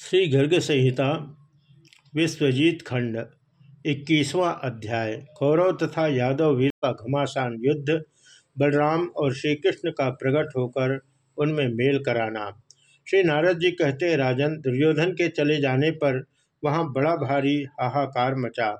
श्री गर्ग संहिता, विश्वजीत खंड, इक्कीसवां अध्याय, कौरव तथा यादव वीर का घमासान युद्ध, बलराम और श्री कृष्ण का प्रकट होकर उनमें मेल कराना। श्री नारद जी कहते, राजन, दुर्योधन के चले जाने पर वहाँ बड़ा भारी हाहाकार मचा।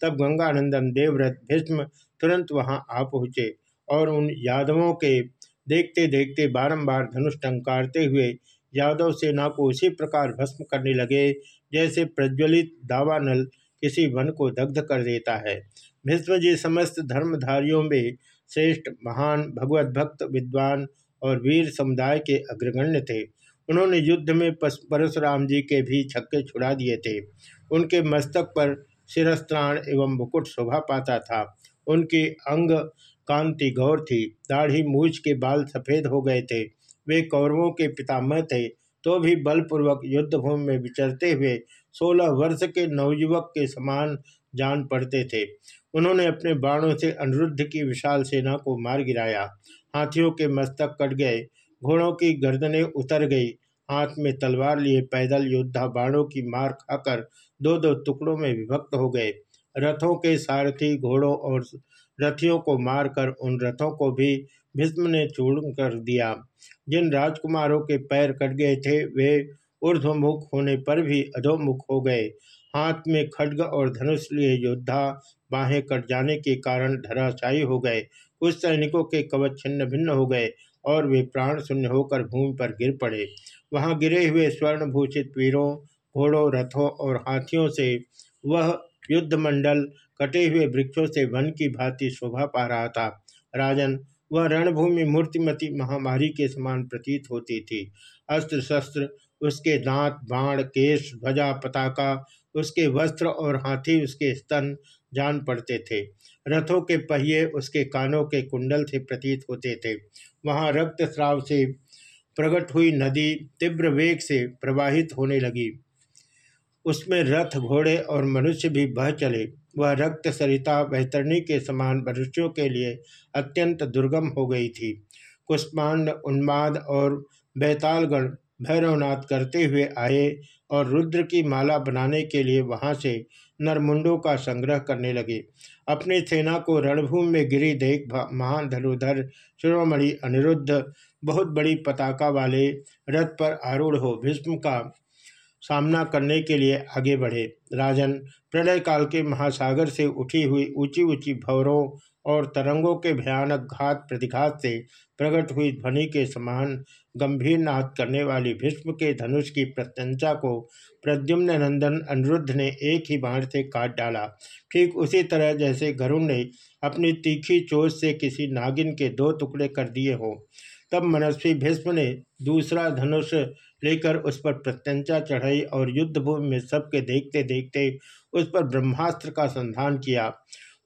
तब गंगानंदन, देवव्रत, भीष्म तुरंत वहाँ आ पहुँचे और उन यादवों के देखते देखते बारंबार धनुष टंकारते हुए यादव सेना को उसी प्रकार भस्म करने लगे, जैसे प्रज्वलित दावानल किसी वन को दग्ध कर देता है। भीष्म जी समस्त धर्मधारियों में श्रेष्ठ, महान, भगवत भक्त, विद्वान और वीर समुदाय के अग्रगण्य थे। उन्होंने युद्ध में परशुराम जी के भी छक्के छुड़ा दिए थे। उनके मस्तक पर शिरस्त्राण एवं मुकुट शोभा पाता था। उनकी अंग कांति गौर थी। दाढ़ी मूछ के बाल सफ़ेद हो गए थे। वे कौरवों के पितामह थे तो भी बलपूर्वक युद्धभूमि में विचरते हुए सोलह वर्ष के नवयुवक के समान जान पड़ते थे। उन्होंने अपने बाणों से अनिरुद्ध की विशाल सेना को मार गिराया। हाथियों के मस्तक कट गए, घोड़ों की गर्दनें उतर गई, हाथ में तलवार लिए पैदल योद्धा बाणों की मार खाकर दो दो टुकड़ों में विभक्त हो गए। रथों के सारथी घोड़ों और रथियों को मारकर उन रथों को भी भीष्म ने चूर्ण कर दिया। जिन राजकुमारों के पैर कट गए थे, वे ऊर्ध्वमुख होने पर भी अधोमुख हो गए। हाथ में खड्ग और धनुष लिए योद्धा बाहें कट जाने के कारण धराशायी हो गए। कुछ सैनिकों के कवच छिन्न भिन्न हो गए और वे प्राण शून्य होकर भूमि पर गिर पड़े। वहाँ गिरे हुए स्वर्णभूषित वीरों, घोड़ों, रथों और हाथियों से वह युद्ध मंडल कटे हुए वृक्षों से वन की भांति शोभा पा रहा था। राजन वह रणभूमि मूर्तिमती महामारी के समान प्रतीत होती थी। अस्त्र शस्त्र उसके दांत, बाण, केश, ध्वजा, पताका, उसके वस्त्र और हाथी, उसके स्तन जान पड़ते थे। रथों के पहिए उसके कानों के कुंडल से प्रतीत होते थे। वहाँ रक्त स्राव से प्रकट हुई नदी तीव्र वेग से प्रवाहित होने लगी। उसमें रथ, घोड़े और मनुष्य भी बह चले। वह रक्त सरिता बैतरणी के समान मनुष्यों के लिए अत्यंत दुर्गम हो गई थी। कुष्मांड, उन्माद और बैतालगण भैरवनाथ करते हुए आए और रुद्र की माला बनाने के लिए वहाँ से नरमुंडों का संग्रह करने लगे। अपनी सेना को रणभूमि में गिरी देख महान धनुधर शिरोमणि अनिरुद्ध, बहुत बड़ी पताका वाले रथ पर आरूढ़ हो, भीष्म का सामना करने के लिए आगे बढ़े। राजन प्रलय काल के महासागर से उठी हुई ऊँची ऊँची भवरों और तरंगों के भयानक घात प्रतिघात से प्रकट हुई ध्वनि के समान गंभीर नाद करने वाली भीष्म के धनुष की प्रत्यंचा को प्रद्युम्न नंदन अनिरुद्ध ने एक ही बाण से काट डाला। ठीक उसी तरह जैसे गरुण ने अपनी तीखी चोट से किसी नागिन के दो टुकड़े कर दिए हों, तब मनस्वी भीष्म ने दूसरा धनुष लेकर उस पर प्रत्यंचा चढ़ाई और युद्धभूमि में सबके देखते देखते उस पर ब्रह्मास्त्र का संधान किया।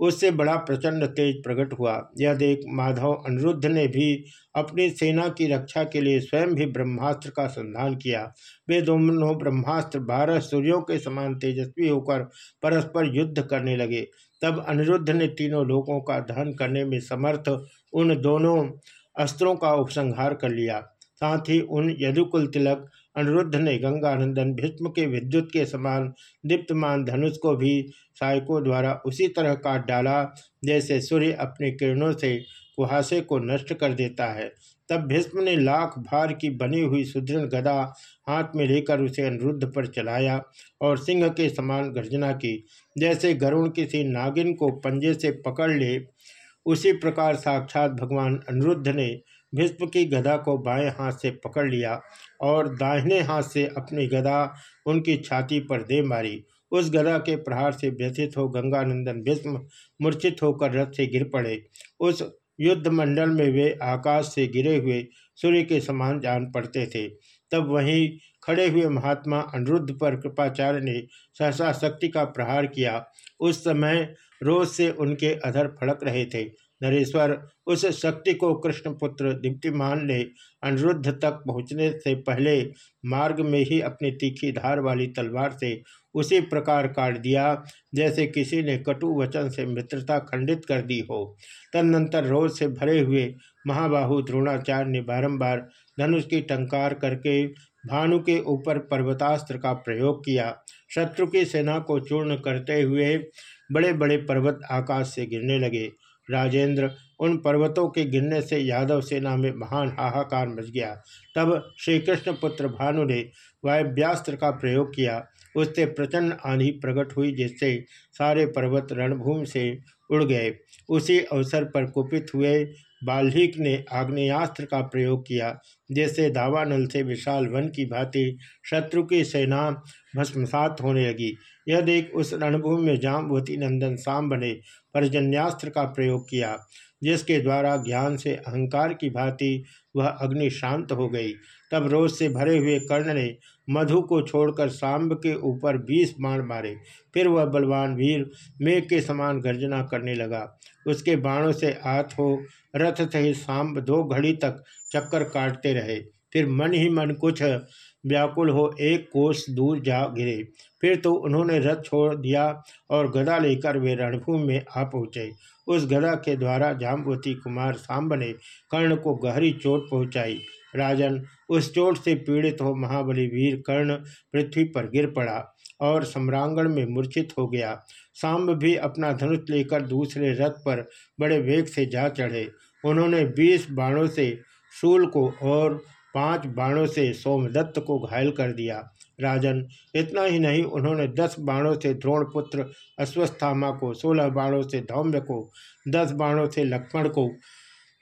उससे बड़ा प्रचंड तेज प्रकट हुआ। यह देख माधव अनिरुद्ध ने भी अपनी सेना की रक्षा के लिए स्वयं भी ब्रह्मास्त्र का संधान किया। वे दोनों ब्रह्मास्त्र बारह सूर्यों के समान तेजस्वी होकर परस्पर युद्ध करने लगे। तब अनिरुद्ध ने तीनों लोगों का दहन करने में समर्थ उन दोनों अस्त्रों का उपसंहार कर लिया। साथ ही उन यदुकुल तिलक अनिरुद्ध ने गंगानंदन भीष्म के विद्युत के समान दीप्तमान धनुष को भी सहायकों द्वारा उसी तरह काट डाला, जैसे सूर्य अपने किरणों से कुहासे को नष्ट कर देता है। तब भीष्म ने लाख भार की बनी हुई सुदृढ़ गदा हाथ में लेकर उसे अनिरुद्ध पर चलाया और सिंह के समान गर्जना की। जैसे गरुण किसी नागिन को पंजे से पकड़ ले, उसी प्रकार साक्षात भगवान अनिरुद्ध ने भीष्म की गदा को बाएँ हाथ से पकड़ लिया और दाहिने हाथ से अपनी गदा उनकी छाती पर दे मारी। उस गदा के प्रहार से व्यथित हो गंगानंदन भीष्म मूर्छित होकर रथ से गिर पड़े। उस युद्ध मंडल में वे आकाश से गिरे हुए सूर्य के समान जान पड़ते थे। तब वहीं खड़े हुए महात्मा अनिरुद्ध पर कृपाचार्य ने सहसा शक्ति का प्रहार किया। उस समय रोज से उनके अधर फड़क रहे थे। नरेश्वर उस शक्ति को कृष्णपुत्र दीप्तिमान ने अनिरुद्ध तक पहुँचने से पहले मार्ग में ही अपनी तीखी धार वाली तलवार से उसी प्रकार काट दिया, जैसे किसी ने कटु वचन से मित्रता खंडित कर दी हो। तदनंतर रोज से भरे हुए महाबाहु द्रोणाचार्य ने बारंबार धनुष की टंकार करके भानु के ऊपर पर्वतास्त्र का प्रयोग किया। शत्रु की सेना को चूर्ण करते हुए बड़े बड़े पर्वत आकाश से गिरने लगे। राजेंद्र उन पर्वतों के गिरने से यादव सेना में महान हाहाकार मच गया। तब श्री कृष्ण पुत्र भानु ने वायव्यास्त्र का प्रयोग किया। उससे प्रचंड आंधी प्रकट हुई, जिससे सारे पर्वत रणभूमि से उड़ गए। उसी अवसर पर कुपित हुए बाल्हिक ने आग्नेयास्त्र का प्रयोग किया जैसे दावानल से विशाल वन की भांति शत्रु की सेना भस्मसात होने लगी। यह देख उस रणभूमि में जाम्बवती नंदन शाम ने पर्जन्यास्त्र का प्रयोग किया, जिसके द्वारा ज्ञान से अहंकार की भांति वह अग्नि शांत हो गई। तब रोज से भरे हुए कर्ण ने मधु को छोड़कर सांब के ऊपर बीस बाण मारे। फिर वह बलवान वीर मेघ के समान गर्जना करने लगा। उसके बाणों से आत हो रथ सहित सांब दो घड़ी तक चक्कर काटते रहे। फिर मन ही मन कुछ व्याकुल हो, एक कोस दूर जा गिरे। फिर तो उन्होंने रथ छोड़ दिया और गदा लेकर वे रणभूमि में आ पहुँचे। उस गदा के द्वारा जाम्बवती कुमार सांब ने कर्ण को गहरी चोट पहुँचाई। राजन, उस चोट से पीड़ित हो महाबली वीर कर्ण पृथ्वी पर गिर पड़ा और सम्रांगण में मूर्छित हो गया। सांब भी अपना धनुष लेकर दूसरे रथ पर बड़े वेग से जा चढ़े। उन्होंने बीस बाणों से शूल को और पाँच बाणों से सोमदत्त को घायल कर दिया। राजन, इतना ही नहीं, उन्होंने दस बाणों से द्रोणपुत्र अश्वस्थामा को, सोलह बाणों से धौम्य को, दस बाणों से लक्ष्मण को,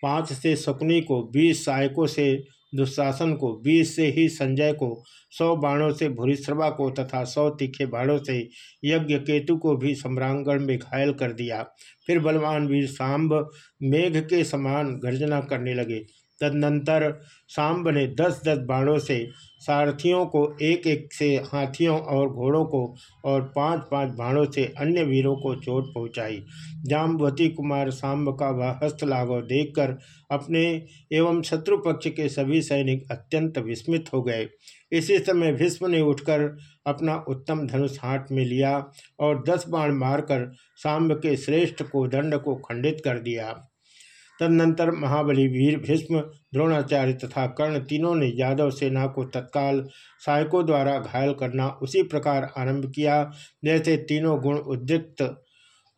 पाँच से शकुनी को, बीस सहायकों से दुशासन को, बीस से ही संजय को, सौ बाणों से भूरिश्रवा को तथा सौ तीखे बाणों से यज्ञ केतु को भी सम्रांगण में घायल कर दिया। फिर बलवान वीर सांब मेघ के समान गर्जना करने लगे। तदनंतर सांब ने दस दस बाणों से सारथियों को एक एक से हाथियों और घोड़ों को और पाँच पाँच बाणों से अन्य वीरों को चोट पहुंचाई। जाम्बवती कुमार सांब का वह हस्तलाघव देखकर अपने एवं शत्रु पक्ष के सभी सैनिक अत्यंत विस्मित हो गए। इसी समय भीष्म ने उठकर अपना उत्तम धनुष हाथ में लिया और दस बाण मारकर सांब के श्रेष्ठ को दंड को खंडित कर दिया। तदनंतर महाबली वीर भीष्म, द्रोणाचार्य तथा कर्ण तीनों ने यादव सेना को तत्काल सहायकों द्वारा घायल करना उसी प्रकार आरंभ किया, जैसे तीनों गुण उद्रिक्त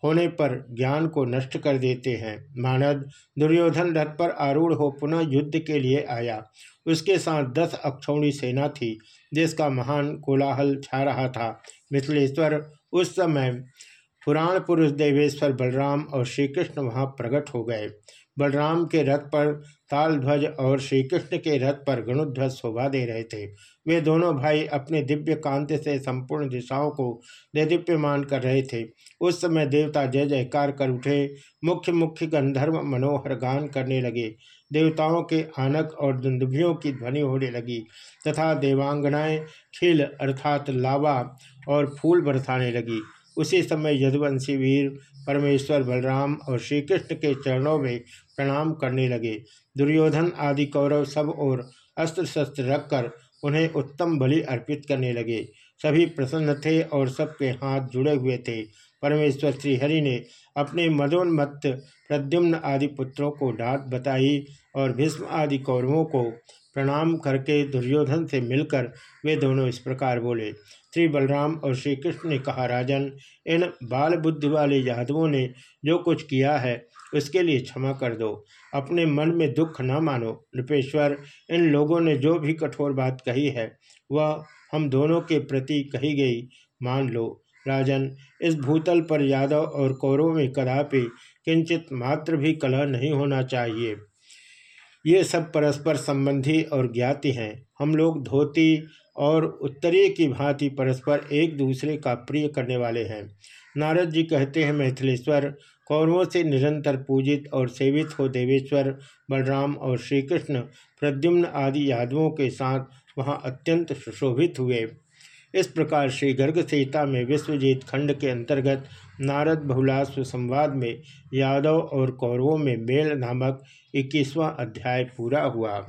होने पर ज्ञान को नष्ट कर देते हैं। मानद दुर्योधन रथ पर आरूढ़ हो पुनः युद्ध के लिए आया। उसके साथ दस अक्षौणी सेना थी, जिसका महान कोलाहल छा रहा था। मिथिलेश्वर उस समय पुराण पुरुष देवेश्वर बलराम और श्री कृष्ण वहाँ प्रकट हो गए। बलराम के रथ पर ताल ध्वज और श्री कृष्ण के रथ पर गणुध्वज शोभा दे रहे थे। वे दोनों भाई अपने दिव्य कांति से संपूर्ण दिशाओं को देदीप्यमान कर रहे थे। उस समय देवता जय जयकार कर उठे। मुख्य मुख्य गंधर्व मनोहर गान करने लगे। देवताओं के आनक और दुंदुभियों की ध्वनि होने लगी तथा देवांगनाएँ, खिल अर्थात लावा और फूल बरसाने लगी। उसी समय यदुवंशी वीर परमेश्वर बलराम और श्री कृष्ण के चरणों में प्रणाम करने लगे। दुर्योधन आदि कौरव सब और अस्त्र शस्त्र रखकर उन्हें उत्तम बलि अर्पित करने लगे। सभी प्रसन्न थे और सबके हाथ जुड़े हुए थे। परमेश्वर श्रीहरि ने अपने मदोन्मत्त प्रद्युम्न आदि पुत्रों को डांट बताई और भीष्म आदि कौरवों को प्रणाम करके दुर्योधन से मिलकर वे दोनों इस प्रकार बोले। श्री बलराम और श्री कृष्ण ने कहा, राजन, इन बाल बुद्धि वाले यादवों ने जो कुछ किया है, उसके लिए क्षमा कर दो। अपने मन में दुख न मानो। नृपेश्वर, इन लोगों ने जो भी कठोर बात कही है, वह हम दोनों के प्रति कही गई, मान लो। राजन, इस भूतल पर यादव और कौरव में कदापि किंचित मात्र भी कलह नहीं होना चाहिए। ये सब परस्पर संबंधी और ज्ञाति हैं। हम लोग धोती और उत्तरीय की भांति परस्पर एक दूसरे का प्रिय करने वाले हैं। नारद जी कहते हैं, मैथिलेश्वर, कौरवों से निरंतर पूजित और सेवित हो देवेश्वर, बलराम और श्री कृष्ण प्रद्युम्न आदि यादवों के साथ वहाँ अत्यंत सुशोभित हुए। इस प्रकार श्री गर्ग सीता में विश्वजीत खंड के अंतर्गत नारद बहुलाश्व संवाद में यादव और कौरवों में मेल नामक इक्कीसवां अध्याय पूरा हुआ।